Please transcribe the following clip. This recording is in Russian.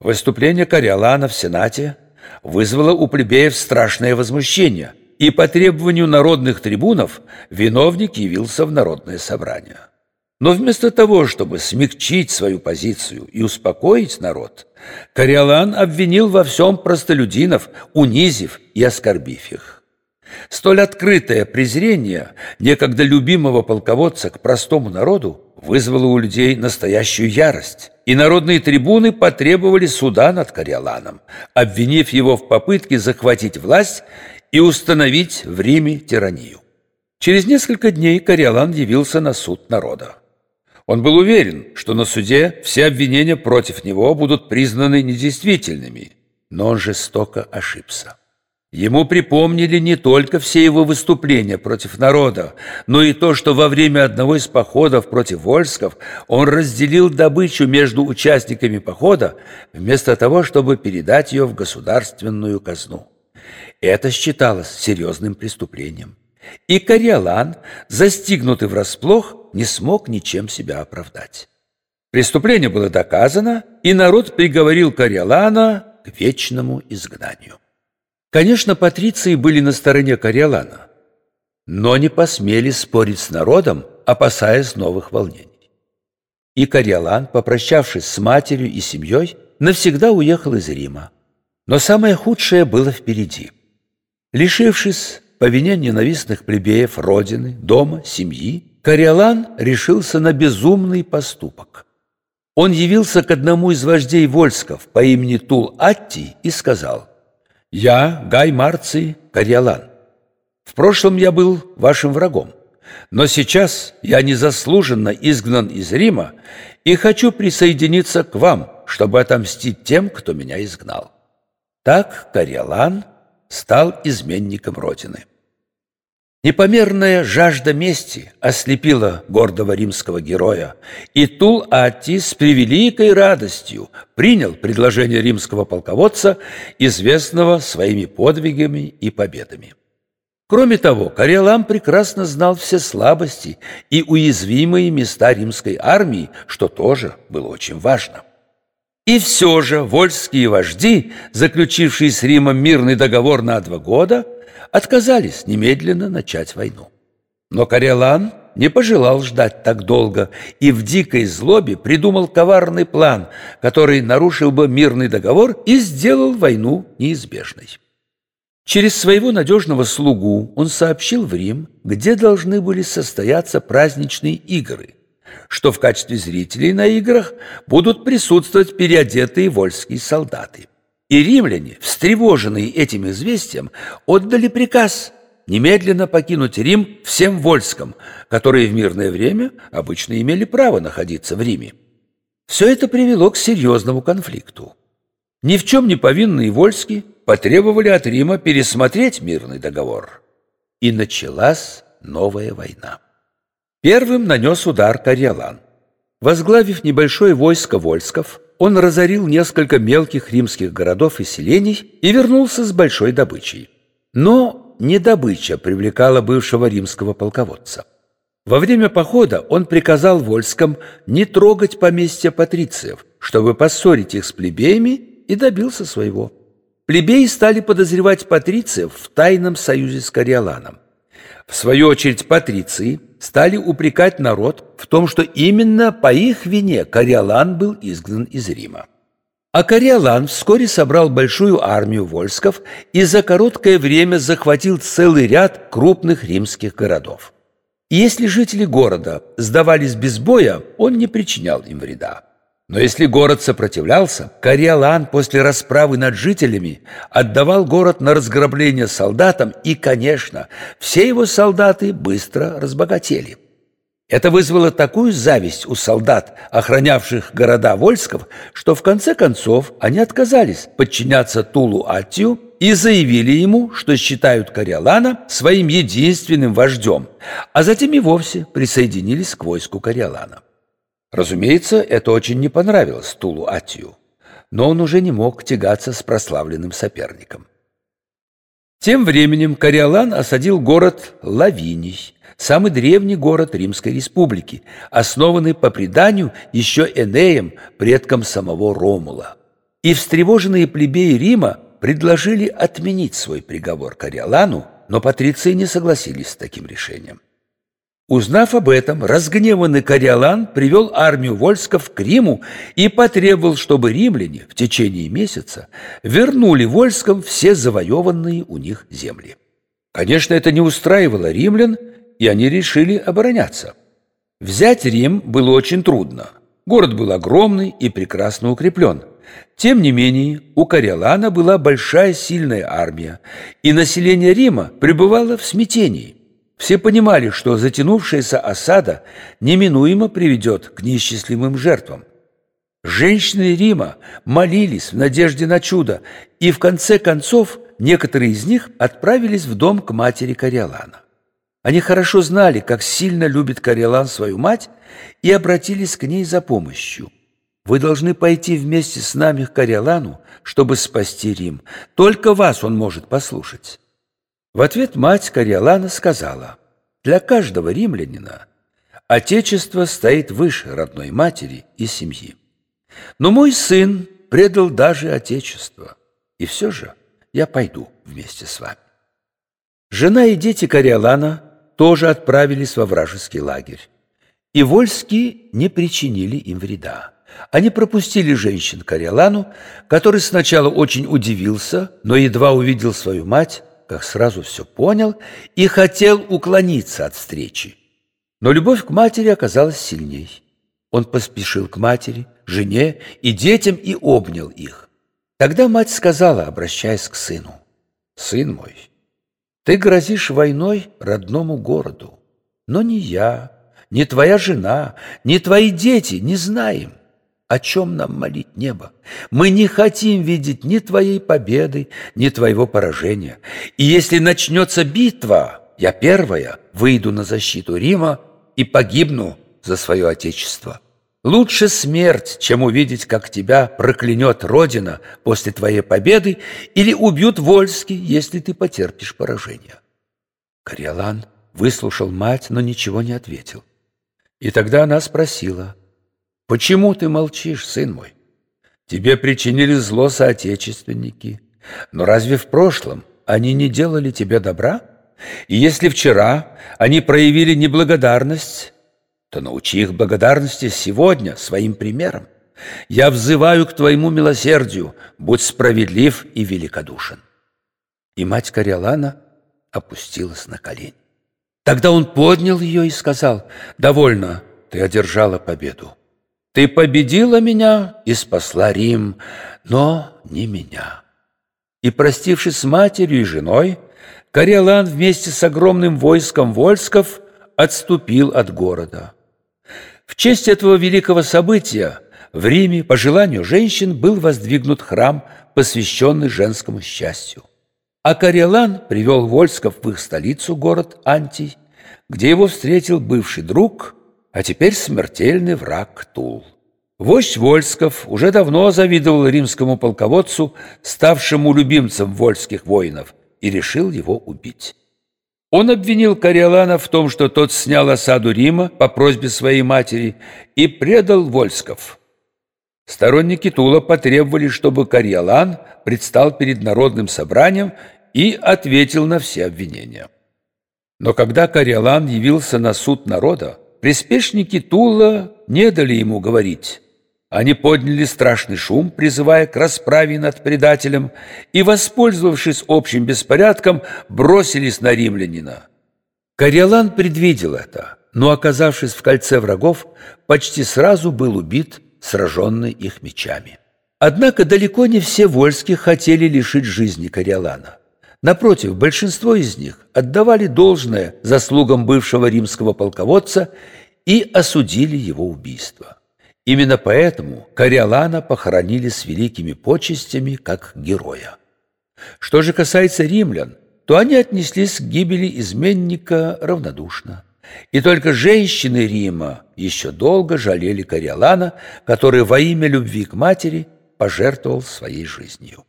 Выступление Кориолана в Сенате вызвало у плебеев страшное возмущение, и по требованию народных трибунов виновник явился в народное собрание. Но вместо того, чтобы смягчить свою позицию и успокоить народ, Кориолан обвинил во всем простолюдинов, унизив и оскорбив их. Столь открытое презрение некогда любимого полководца к простому народу вызвало у людей настоящую ярость, и народные трибуны потребовали суда над Кориоланом, обвинив его в попытке захватить власть и установить в Риме тиранию. Через несколько дней Кориолан явился на суд народа. Он был уверен, что на суде все обвинения против него будут признаны недействительными, но он жестоко ошибся. Ему припомнили не только все его выступления против народа, но и то, что во время одного из походов против вольсков он разделил добычу между участниками похода, вместо того, чтобы передать ее в государственную казну. Это считалось серьезным преступлением. И Кориолан, застигнутый врасплох, не смог ничем себя оправдать. Преступление было доказано, и народ приговорил Кориолана к вечному изгнанию. Конечно, патриции были на стороне Кориолана, но не посмели спорить с народом, опасаясь новых волнений. И Кориолан, попрощавшись с матерью и семьей, навсегда уехал из Рима. Но самое худшее было впереди. Лишившись по вине ненавистных плебеев родины, дома, семьи, Кориолан решился на безумный поступок. Он явился к одному из вождей Вольсков по имени Тул-Аттий и сказал, «Я, Гай Марций Кориолан. В прошлом я был вашим врагом, но сейчас я незаслуженно изгнан из Рима и хочу присоединиться к вам, чтобы отомстить тем, кто меня изгнал». Так Кориолан стал изменником Родины. Непомерная жажда мести ослепила гордого римского героя, и Тул-Ати с превеликой радостью принял предложение римского полководца, известного своими подвигами и победами. Кроме того, Карелам прекрасно знал все слабости и уязвимые места римской армии, что тоже было очень важно. И все же вольские вожди, заключившие с Римом мирный договор на два года – отказались немедленно начать войну. Но Карелан не пожелал ждать так долго и в дикой злобе придумал коварный план, который нарушил бы мирный договор и сделал войну неизбежной. Через своего надежного слугу он сообщил в Рим, где должны были состояться праздничные игры, что в качестве зрителей на играх будут присутствовать переодетые вольские солдаты. И римляне, встревоженные этим известием, отдали приказ немедленно покинуть Рим всем вольскам, которые в мирное время обычно имели право находиться в Риме. Все это привело к серьезному конфликту. Ни в чем не повинные вольски потребовали от Рима пересмотреть мирный договор. И началась новая война. Первым нанес удар Кориолан. Возглавив небольшое войско вольсков, он разорил несколько мелких римских городов и селений и вернулся с большой добычей. Но не добыча привлекала бывшего римского полководца. Во время похода он приказал вольскам не трогать поместья патрициев, чтобы поссорить их с плебеями, и добился своего. Плебеи стали подозревать патрициев в тайном союзе с Кориоланом. В свою очередь патриции стали упрекать народ в том, что именно по их вине Кориолан был изгнан из Рима. А Кориолан вскоре собрал большую армию вольсков и за короткое время захватил целый ряд крупных римских городов. И если жители города сдавались без боя, он не причинял им вреда. Но если город сопротивлялся, Кориолан после расправы над жителями отдавал город на разграбление солдатам, и, конечно, все его солдаты быстро разбогатели. Это вызвало такую зависть у солдат, охранявших города Вольсков, что в конце концов они отказались подчиняться Тулу Атию и заявили ему, что считают Кориолана своим единственным вождем, а затем и вовсе присоединились к войску Кориолана. Разумеется, это очень не понравилось Тулу Атию, но он уже не мог тягаться с прославленным соперником. Тем временем Кориолан осадил город Лавиний, самый древний город Римской республики, основанный по преданию еще Энеем, предком самого Ромула. и встревоженные плебеи Рима предложили отменить свой приговор Кориолану, но патриции не согласились с таким решением. Узнав об этом, разгневанный Кориолан привел армию вольсков к Риму и потребовал, чтобы римляне в течение месяца вернули вольскам все завоеванные у них земли. Конечно, это не устраивало римлян, и они решили обороняться. Взять Рим было очень трудно. Город был огромный и прекрасно укреплен. Тем не менее, у Кориолана была большая сильная армия, и население Рима пребывало в смятении. Все понимали, что затянувшаяся осада неминуемо приведет к неисчислимым жертвам. Женщины Рима молились в надежде на чудо, и в конце концов некоторые из них отправились в дом к матери Кориолана. Они хорошо знали, как сильно любит Кориолан свою мать, и обратились к ней за помощью. «Вы должны пойти вместе с нами к Кориолану, чтобы спасти Рим. Только вас он может послушать». В ответ мать Кориолана сказала, «Для каждого римлянина отечество стоит выше родной матери и семьи. Но мой сын предал даже отечество, и все же я пойду вместе с вами». Жена и дети Кориолана тоже отправились во вражеский лагерь, и вольские не причинили им вреда. Они пропустили женщин Кориолану, который сначала очень удивился, но едва увидел свою мать, как сразу все понял и хотел уклониться от встречи. Но любовь к матери оказалась сильней. Он поспешил к матери, жене и детям и обнял их. Тогда мать сказала, обращаясь к сыну, «Сын мой, ты грозишь войной родному городу, но ни я, ни твоя жена, ни твои дети не знаем, о чем нам молить небо? Мы не хотим видеть ни твоей победы, ни твоего поражения. И если начнется битва, я первая выйду на защиту Рима и погибну за свое отечество. Лучше смерть, чем увидеть, как тебя проклянет Родина после твоей победы или убьют вольски, если ты потерпишь поражение. Кориолан выслушал мать, но ничего не ответил. И тогда она спросила, Почему ты молчишь, сын мой? Тебе причинили зло соотечественники. Но разве в прошлом они не делали тебе добра? И если вчера они проявили неблагодарность, то научи их благодарности сегодня своим примером. Я взываю к твоему милосердию, будь справедлив и великодушен. И мать Кориолана опустилась на колени. Тогда он поднял ее и сказал, «Довольно, ты одержала победу. Ты победила меня и спасла Рим, но не меня. И, простившись с матерью и женой, Кориолан вместе с огромным войском вольсков отступил от города. В честь этого великого события в Риме по желанию женщин был воздвигнут храм, посвященный женскому счастью. А Кориолан привел вольсков в их столицу, город Антий, где его встретил бывший друг – а теперь смертельный враг Тул. Вождь Вольсков уже давно завидовал римскому полководцу, ставшему любимцем вольских воинов, и решил его убить. Он обвинил Кориолана в том, что тот снял осаду Рима по просьбе своей матери и предал Вольсков. Сторонники Тула потребовали, чтобы Кориолан предстал перед народным собранием и ответил на все обвинения. Но когда Кориолан явился на суд народа, Приспешники Тула не дали ему говорить. Они подняли страшный шум, призывая к расправе над предателем, и, воспользовавшись общим беспорядком, бросились на римлянина. Кориолан предвидел это, но, оказавшись в кольце врагов, почти сразу был убит, сраженный их мечами. Однако далеко не все вольские хотели лишить жизни Кориолана. Напротив, большинство из них отдавали должное заслугам бывшего римского полководца и осудили его убийство. Именно поэтому Кориолана похоронили с великими почестями как героя. Что же касается римлян, то они отнеслись к гибели изменника равнодушно. И только женщины Рима еще долго жалели Кориолана, который во имя любви к матери пожертвовал своей жизнью.